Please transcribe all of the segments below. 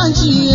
忘记。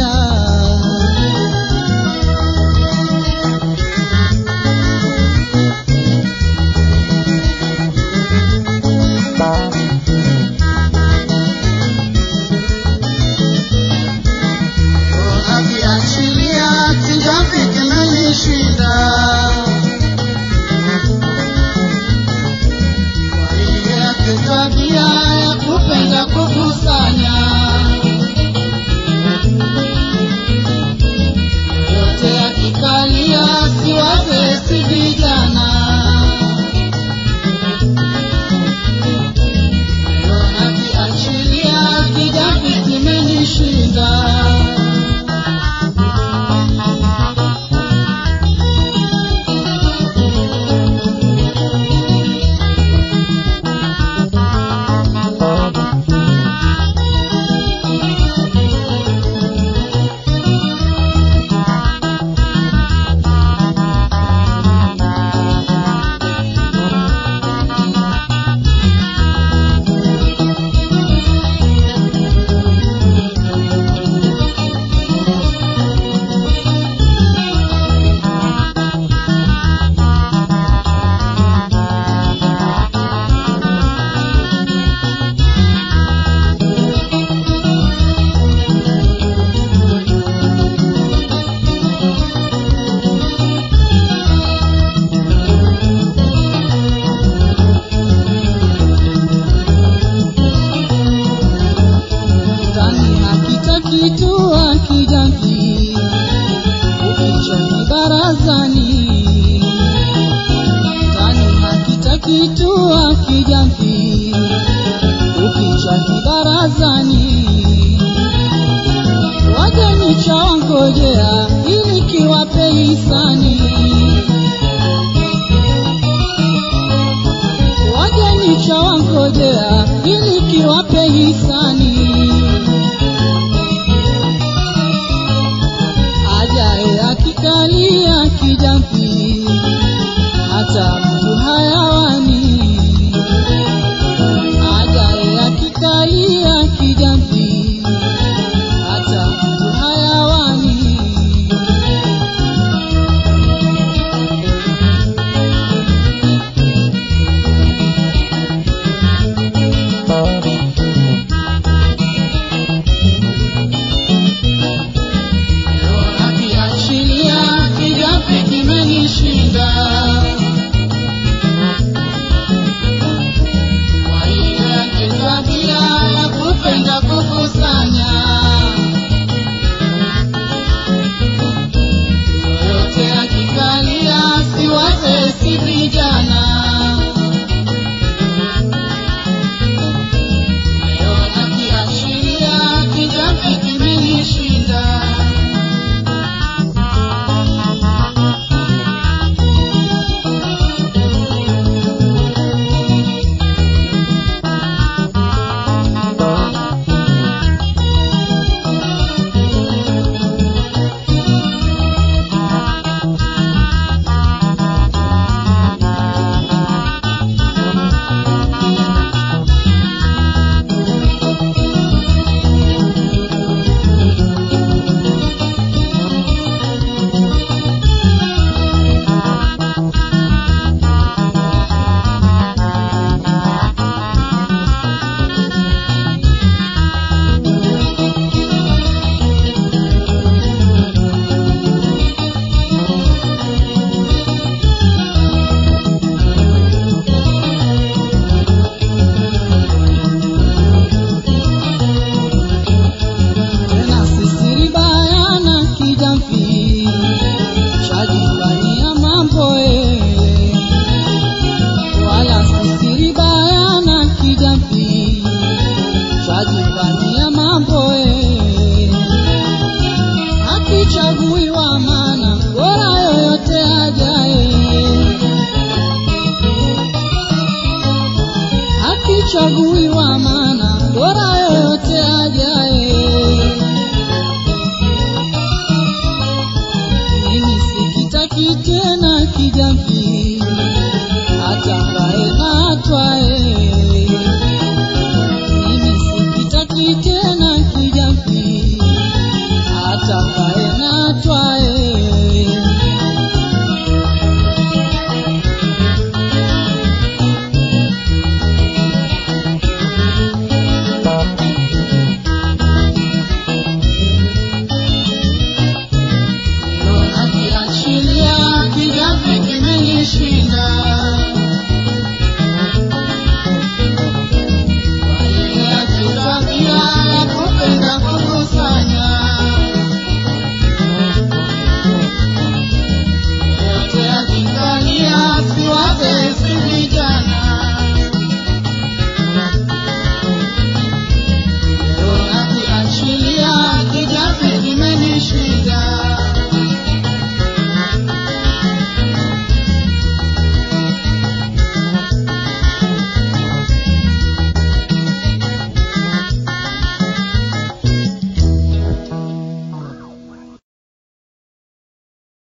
bandear é. tena kijamii.